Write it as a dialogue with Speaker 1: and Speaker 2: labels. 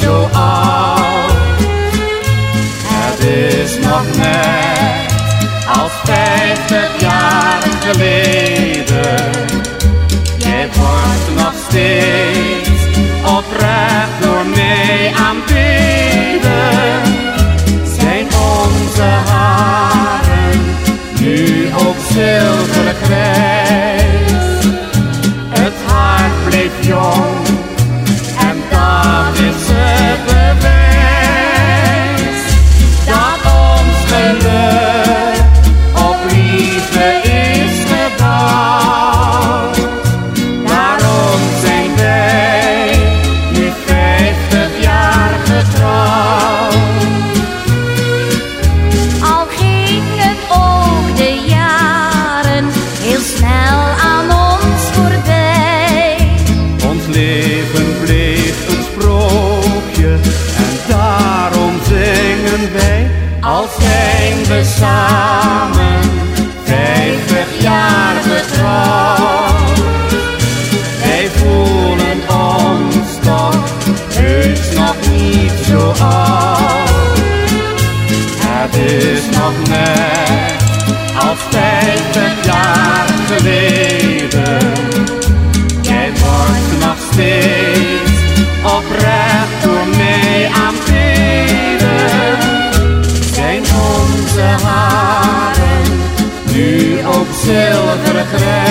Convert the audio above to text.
Speaker 1: zo oud. Het is nog net als vijftig jaar geleden. Al zijn we samen vijftig jaar getrouwd. Wij voelen ons toch heus nog niet zo oud. Het is nog net als vijftig jaar geleden. Jij wordt nog steeds oprecht. begrijpt.